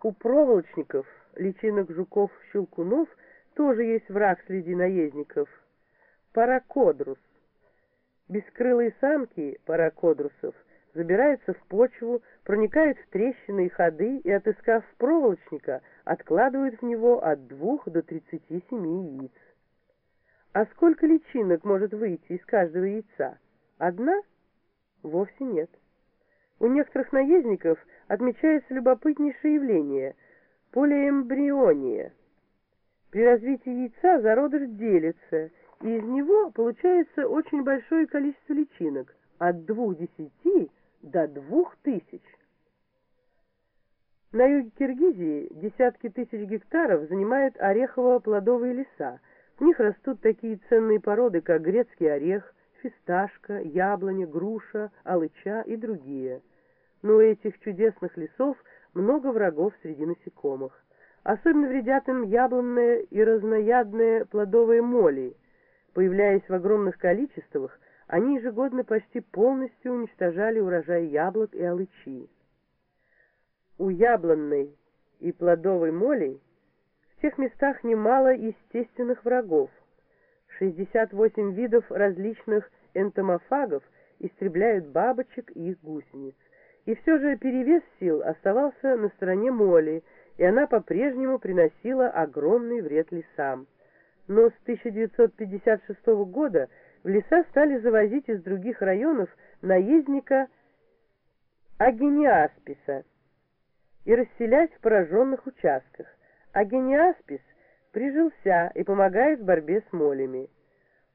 У проволочников, личинок жуков-щелкунов, тоже есть враг среди наездников – паракодрус. Бескрылые самки паракодрусов забираются в почву, проникают в трещины и ходы и, отыскав проволочника, откладывают в него от двух до тридцати семи яиц. А сколько личинок может выйти из каждого яйца? Одна? Вовсе нет. У некоторых наездников отмечается любопытнейшее явление – полиэмбриония. При развитии яйца зародыш делится, и из него получается очень большое количество личинок – от двух десяти до двух тысяч. На юге Киргизии десятки тысяч гектаров занимают орехово-плодовые леса. В них растут такие ценные породы, как грецкий орех, фисташка, яблоня, груша, алыча и другие. Но у этих чудесных лесов много врагов среди насекомых. Особенно вредят им яблонные и разноядные плодовые моли. Появляясь в огромных количествах, они ежегодно почти полностью уничтожали урожай яблок и алычи. У яблонной и плодовой моли в тех местах немало естественных врагов. 68 видов различных энтомофагов истребляют бабочек и их гусениц. И все же перевес сил оставался на стороне моли, и она по-прежнему приносила огромный вред лесам. Но с 1956 года в леса стали завозить из других районов наездника агениасписа и расселять в пораженных участках. Агениаспис прижился и помогает в борьбе с молями.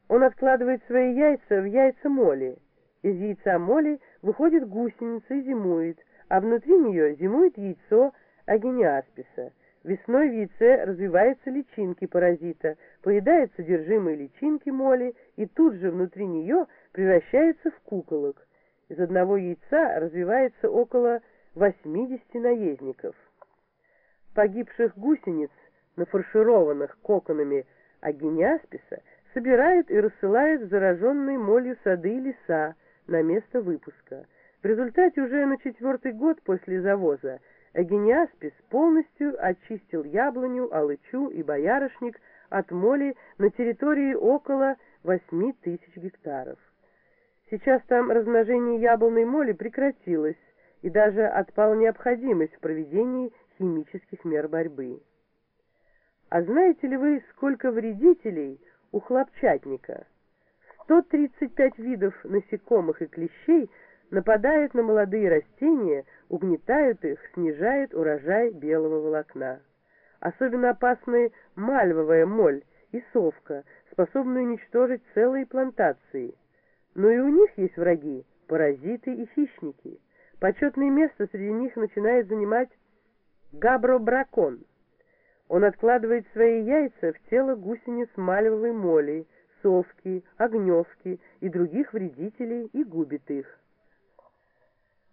Он откладывает свои яйца в яйца моли. Из яйца моли выходит гусеница и зимует, а внутри нее зимует яйцо агениасписа. Весной в яйце развиваются личинки паразита, поедает содержимое личинки моли и тут же внутри нее превращается в куколок. Из одного яйца развивается около 80 наездников. Погибших гусениц, нафаршированных коконами агениасписа, собирают и рассылают в зараженные молью сады и леса на место выпуска. В результате уже на четвертый год после завоза Агениаспис полностью очистил яблоню, алычу и боярышник от моли на территории около 8 тысяч гектаров. Сейчас там размножение яблонной моли прекратилось, и даже отпала необходимость в проведении химических мер борьбы. А знаете ли вы, сколько вредителей у хлопчатника? 135 видов насекомых и клещей нападают на молодые растения, угнетают их, снижают урожай белого волокна. Особенно опасны мальвовая моль и совка, способные уничтожить целые плантации. Но и у них есть враги, паразиты и хищники. Почетное место среди них начинает занимать габробракон. Он откладывает свои яйца в тело гусениц мальвовой моли, совки, огневки и других вредителей и губит их.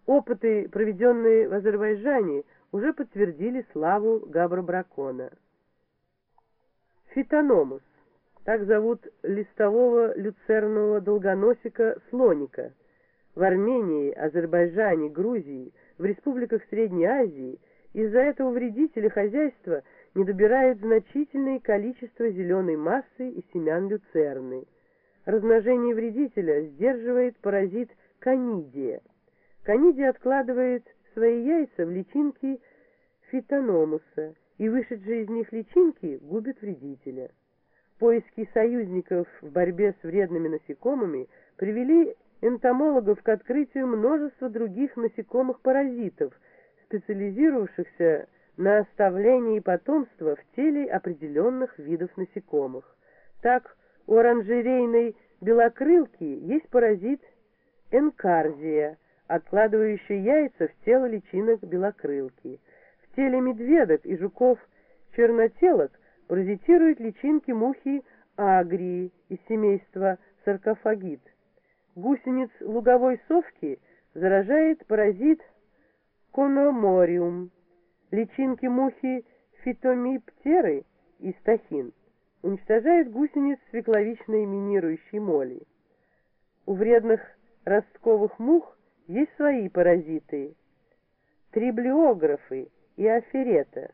Опыты, проведенные в Азербайджане, уже подтвердили славу габробракона. Фитономус. Так зовут листового люцернового долгоносика слоника. В Армении, Азербайджане, Грузии, в республиках Средней Азии из-за этого вредителя хозяйства не добирают значительное количество зеленой массы и семян люцерны. Размножение вредителя сдерживает паразит канидия. Канидия откладывает свои яйца в личинки фитономуса, и вышедшие из них личинки губят вредителя. Поиски союзников в борьбе с вредными насекомыми привели энтомологов к открытию множества других насекомых-паразитов, специализировавшихся на оставлении потомства в теле определенных видов насекомых. Так, у оранжерейной белокрылки есть паразит энкарзия – откладывающий яйца в тело личинок белокрылки. В теле медведок и жуков-чернотелок паразитируют личинки мухи агрии из семейства саркофагит. Гусениц луговой совки заражает паразит кономориум. Личинки мухи фитомиптеры и стахин уничтожают гусениц свекловичной минирующей моли. У вредных ростковых мух есть свои паразиты. Триблиографы и аферета.